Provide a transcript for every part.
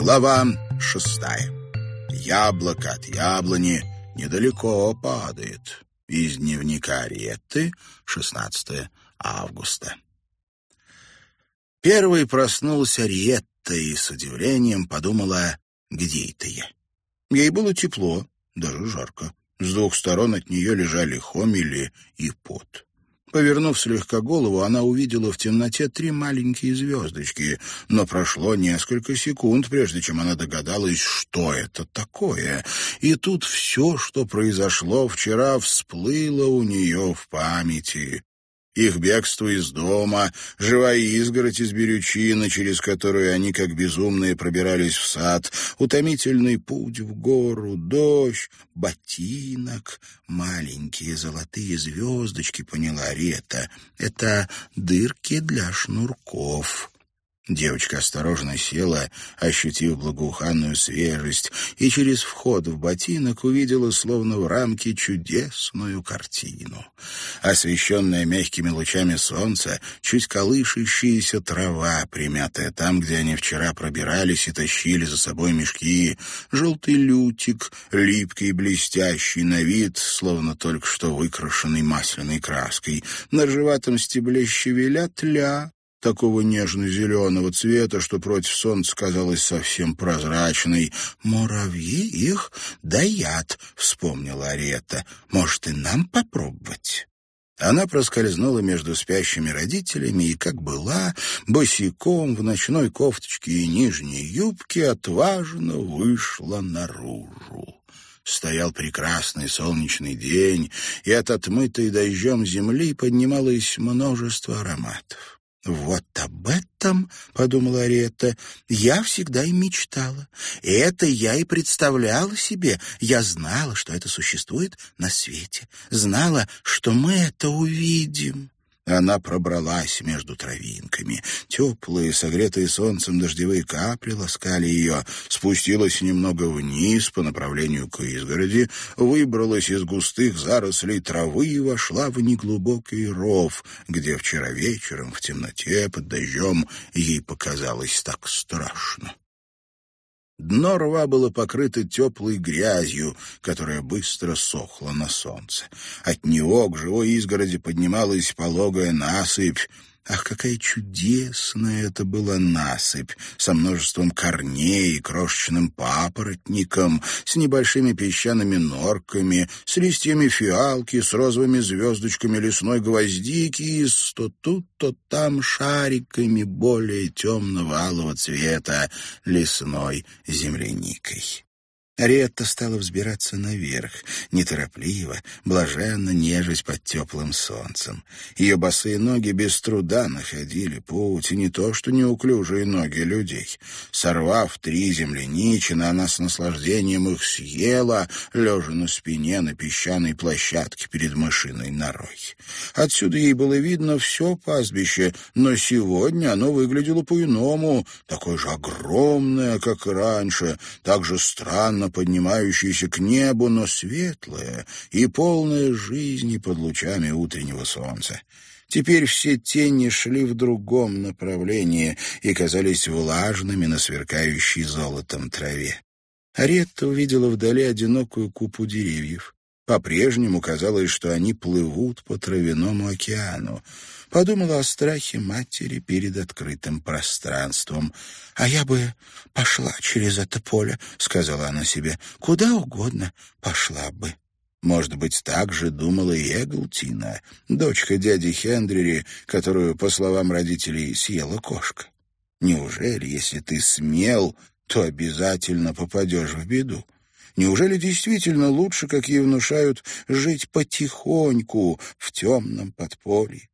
Глава шестая. Яблоко от яблони недалеко падает. Из дневника Ретты, 16 августа. Первый проснулся Ретта и с удивлением подумала, где это я. Ей было тепло, даже жарко. С двух сторон от нее лежали хомели и пот. Повернув слегка голову, она увидела в темноте три маленькие звездочки, но прошло несколько секунд, прежде чем она догадалась, что это такое. И тут все, что произошло вчера, всплыло у нее в памяти их бегство из дома, живая изгородь из берючины, через которую они, как безумные, пробирались в сад, утомительный путь в гору, дождь, ботинок, маленькие золотые звездочки, поняла Рета. Это дырки для шнурков. Девочка осторожно села, ощутив благоуханную свежесть, и через вход в ботинок увидела, словно в рамке, чудесную картину. Освещенная мягкими лучами солнца, чуть колышущаяся трава, примятая там, где они вчера пробирались и тащили за собой мешки, желтый лютик, липкий и блестящий на вид, словно только что выкрашенный масляной краской, на ржеватом стебле щавеля тля, такого нежно-зеленого цвета, что против солнца казалась совсем прозрачной. «Муравьи их даят», — вспомнила Арета. «Может, и нам попробовать?» Она проскользнула между спящими родителями и, как была, босиком в ночной кофточке и нижней юбке отважно вышла наружу. Стоял прекрасный солнечный день, и от отмытой дождем земли поднималось множество ароматов. «Вот об этом, — подумала Ариетта, — я всегда и мечтала. И это я и представляла себе. Я знала, что это существует на свете. Знала, что мы это увидим». Она пробралась между травинками. Теплые, согретые солнцем дождевые капли ласкали ее, спустилась немного вниз по направлению к изгороди, выбралась из густых зарослей травы и вошла в неглубокий ров, где вчера вечером в темноте под дождем ей показалось так страшно. Дно рва было покрыто теплой грязью, которая быстро сохла на солнце. От него к живой изгороди поднималась пологая насыпь, Ах, какая чудесная это была насыпь, со множеством корней и крошечным папоротником, с небольшими песчаными норками, с листьями фиалки, с розовыми звездочками лесной гвоздики и с то тут, то там шариками более темного алого цвета лесной земляникой. Ретта стала взбираться наверх, неторопливо, блаженно нежесть под теплым солнцем. Ее босые ноги без труда находили путь, и не то что неуклюжие ноги людей. Сорвав три земляничины, она с наслаждением их съела, лежа на спине на песчаной площадке перед мышиной норой. Отсюда ей было видно все пастбище, но сегодня оно выглядело по-иному, такое же огромное, как и раньше, так же странно поднимающееся к небу, но светлое и полное жизни под лучами утреннего солнца. Теперь все тени шли в другом направлении и казались влажными на сверкающей золотом траве. Аретта увидела вдали одинокую купу деревьев. По-прежнему казалось, что они плывут по травяному океану. Подумала о страхе матери перед открытым пространством. «А я бы пошла через это поле», — сказала она себе. «Куда угодно пошла бы». Может быть, так же думала и Эглтина, дочка дяди Хендрери, которую, по словам родителей, съела кошка. Неужели, если ты смел, то обязательно попадешь в беду? Неужели действительно лучше, как ей внушают, жить потихоньку в темном подполье?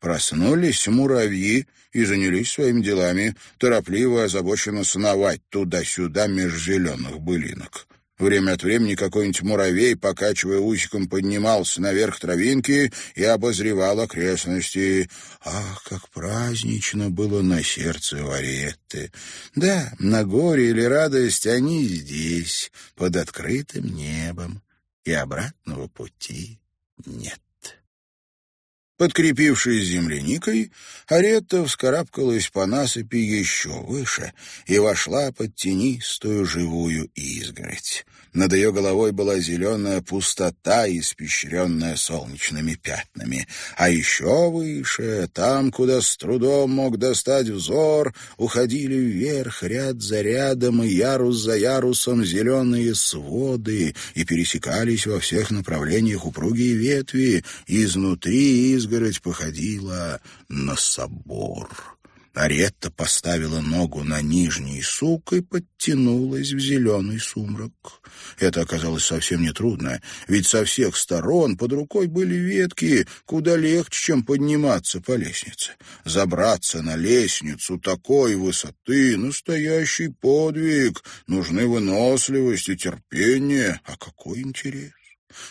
Проснулись муравьи и занялись своими делами, торопливо озабоченно сновать туда-сюда меж зеленых былинок. Время от времени какой-нибудь муравей, покачивая усиком, поднимался наверх травинки и обозревал окрестности. Ах, как празднично было на сердце Варетты! Да, на горе или радость они здесь, под открытым небом, и обратного пути нет. Подкрепившись земляникой, Аретта вскарабкалась по насыпи еще выше и вошла под тенистую живую изгородь. Над ее головой была зеленая пустота, испещренная солнечными пятнами. А еще выше, там, куда с трудом мог достать взор, уходили вверх ряд за рядом и ярус за ярусом зеленые своды и пересекались во всех направлениях упругие ветви. Изнутри изгородь походила на собор. Аретта поставила ногу на нижний сук и подтянулась в зеленый сумрак. Это оказалось совсем нетрудно, ведь со всех сторон под рукой были ветки, куда легче, чем подниматься по лестнице. Забраться на лестницу такой высоты — настоящий подвиг. Нужны выносливость и терпение. А какой интерес!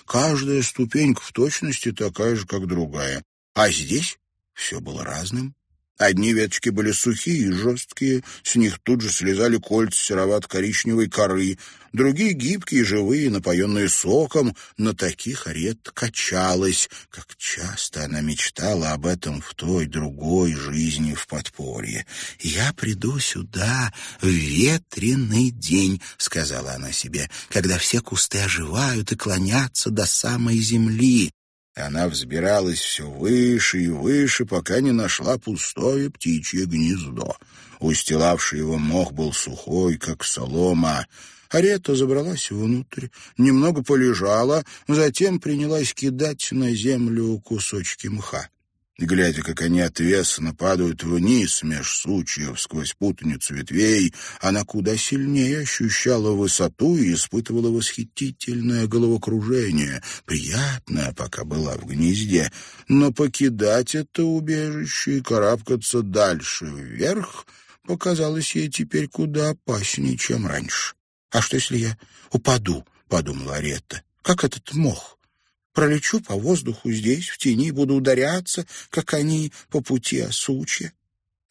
Каждая ступенька в точности такая же, как другая. А здесь все было разным. Одни веточки были сухие и жесткие, с них тут же слезали кольца серовато-коричневой коры, другие гибкие, живые, напоенные соком, но таких Арет качалась, как часто она мечтала об этом в той другой жизни в подполье. «Я приду сюда в ветреный день», — сказала она себе, «когда все кусты оживают и клонятся до самой земли, она взбиралась все выше и выше, пока не нашла пустое птичье гнездо. Устилавший его мох был сухой, как солома. Арета забралась внутрь, немного полежала, затем принялась кидать на землю кусочки мха. Глядя, как они отвесно падают вниз меж сучьев сквозь путаницу ветвей, она куда сильнее ощущала высоту и испытывала восхитительное головокружение, приятное, пока была в гнезде. Но покидать это убежище и карабкаться дальше вверх показалось ей теперь куда опаснее, чем раньше. «А что, если я упаду?» — подумала Аретта. «Как этот мох?» Пролечу по воздуху здесь, в тени, буду ударяться, как они, по пути осучья.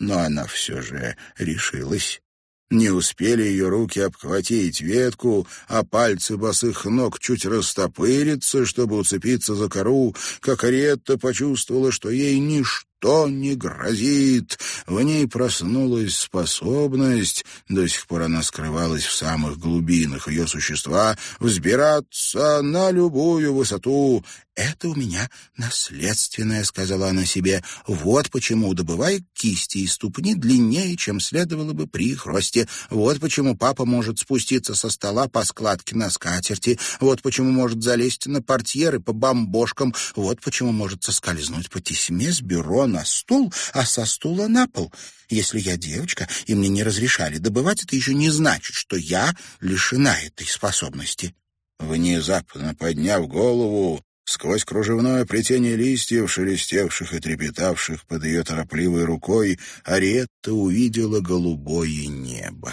Но она все же решилась. Не успели ее руки обхватить ветку, а пальцы босых ног чуть растопыриться, чтобы уцепиться за кору, как Аретта почувствовала, что ей ничто ничто не грозит. В ней проснулась способность, до сих пор она скрывалась в самых глубинах ее существа, взбираться на любую высоту. «Это у меня наследственное», — сказала она себе. «Вот почему, добывая кисти и ступни длиннее, чем следовало бы при их росте. Вот почему папа может спуститься со стола по складке на скатерти. Вот почему может залезть на портьеры по бомбошкам. Вот почему может соскользнуть по тесьме с бюро на стул, а со стула на пол. Если я девочка, и мне не разрешали добывать, это еще не значит, что я лишена этой способности». Внезапно подняв голову, Сквозь кружевное плетение листьев, шелестевших и трепетавших под ее торопливой рукой, Аретта увидела голубое небо.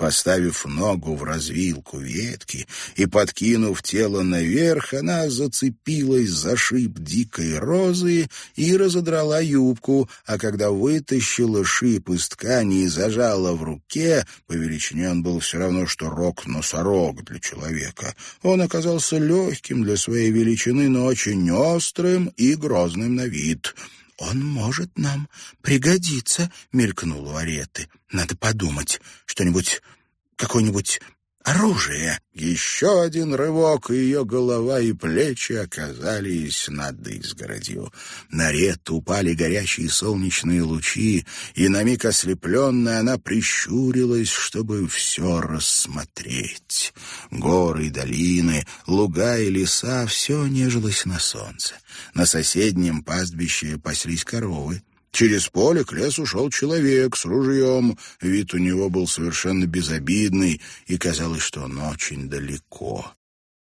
Поставив ногу в развилку ветки и подкинув тело наверх, она зацепилась за шип дикой розы и разодрала юбку, а когда вытащила шип из ткани и зажала в руке, по величине он был все равно, что рог-носорог для человека, он оказался легким для своей величины, но очень острым и грозным на вид — «Он может нам пригодиться», — мелькнул у Ареты. «Надо подумать. Что-нибудь, какое-нибудь оружие». Еще один рывок, и ее голова и плечи оказались над изгородью. На рет упали горячие солнечные лучи, и на миг ослепленная она прищурилась, чтобы все рассмотреть. Горы и долины, луга и леса — все нежилось на солнце. На соседнем пастбище паслись коровы. Через поле к лесу шел человек с ружьем. Вид у него был совершенно безобидный, и казалось, что он очень далеко.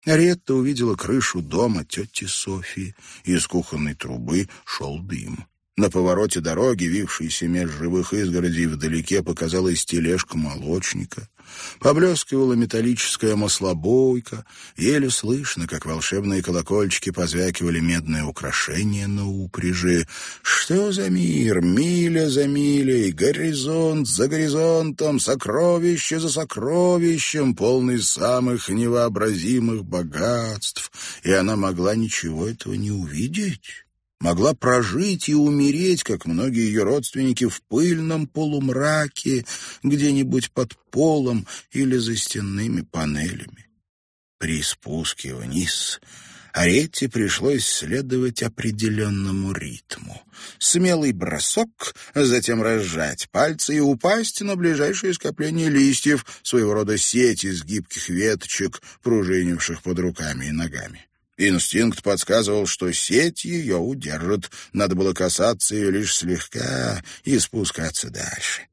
Ретта увидела крышу дома тети Софии. Из кухонной трубы шел дым. На повороте дороги, вившейся меж живых изгородей, вдалеке показалась тележка молочника. Поблескивала металлическая маслобойка, еле слышно, как волшебные колокольчики позвякивали медные украшения на упряжи. Что за мир? Миля за милей, горизонт за горизонтом, сокровище за сокровищем, полный самых невообразимых богатств. И она могла ничего этого не увидеть. Могла прожить и умереть, как многие ее родственники, в пыльном полумраке, где-нибудь под полом или за стенными панелями. При спуске вниз Аретте пришлось следовать определенному ритму. Смелый бросок, затем разжать пальцы и упасть на ближайшее скопление листьев, своего рода сеть из гибких веточек, пружинивших под руками и ногами. Инстинкт подсказывал, что сеть ее удержит. Надо было касаться ее лишь слегка и спускаться дальше.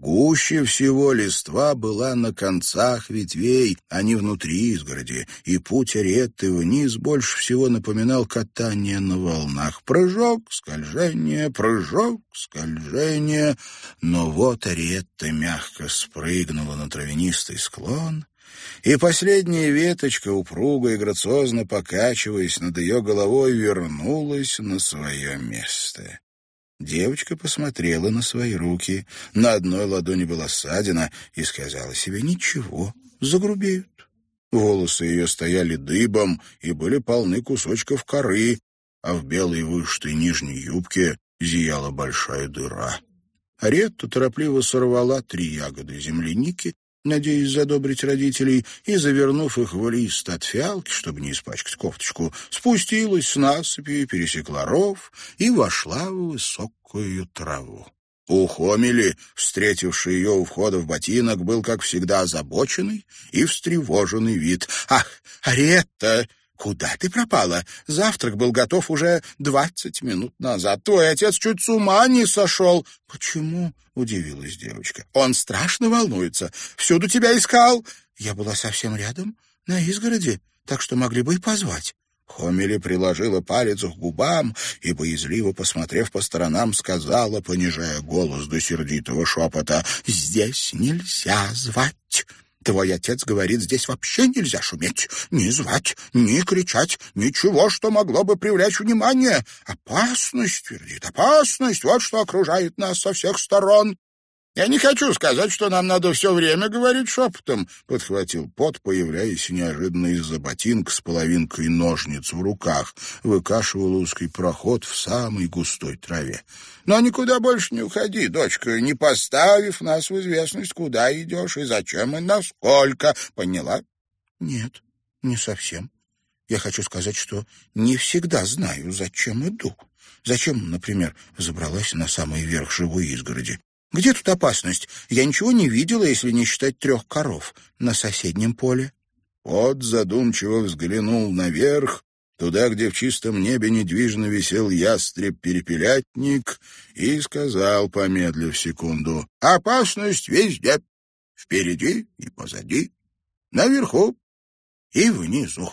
Гуще всего листва была на концах ветвей, а не внутри изгороди, и путь Аретты вниз больше всего напоминал катание на волнах. Прыжок, скольжение, прыжок, скольжение. Но вот Аретта мягко спрыгнула на травянистый склон, и последняя веточка, упруго и грациозно покачиваясь над ее головой, вернулась на свое место. Девочка посмотрела на свои руки. На одной ладони была ссадина и сказала себе «Ничего, загрубеют». Волосы ее стояли дыбом и были полны кусочков коры, а в белой вышитой нижней юбке зияла большая дыра. Аретта торопливо сорвала три ягоды земляники надеясь задобрить родителей, и, завернув их в лист от фиалки, чтобы не испачкать кофточку, спустилась с насыпи, пересекла ров и вошла в высокую траву. У Хомели, встретивший ее у входа в ботинок, был, как всегда, озабоченный и встревоженный вид. «Ах, Аретта!» «Куда ты пропала? Завтрак был готов уже двадцать минут назад. Твой отец чуть с ума не сошел». «Почему?» — удивилась девочка. «Он страшно волнуется. Всюду тебя искал». «Я была совсем рядом, на изгороди, так что могли бы и позвать». Хомели приложила палец к губам и, боязливо посмотрев по сторонам, сказала, понижая голос до сердитого шепота, «Здесь нельзя звать». Твой отец говорит, здесь вообще нельзя шуметь, ни звать, ни кричать, ничего, что могло бы привлечь внимание. Опасность, твердит, опасность, вот что окружает нас со всех сторон. «Я не хочу сказать, что нам надо все время говорить шепотом», — подхватил пот, появляясь неожиданно из-за ботинка с половинкой ножниц в руках, выкашивал узкий проход в самой густой траве. «Но никуда больше не уходи, дочка, не поставив нас в известность, куда идешь и зачем и насколько. Поняла?» «Нет, не совсем. Я хочу сказать, что не всегда знаю, зачем иду». Зачем, например, забралась на самый верх живой изгороди? Где тут опасность? Я ничего не видела, если не считать трех коров на соседнем поле. Кот задумчиво взглянул наверх, туда, где в чистом небе недвижно висел ястреб-перепелятник, и сказал, помедлив секунду, «Опасность везде, впереди и позади, наверху и внизу».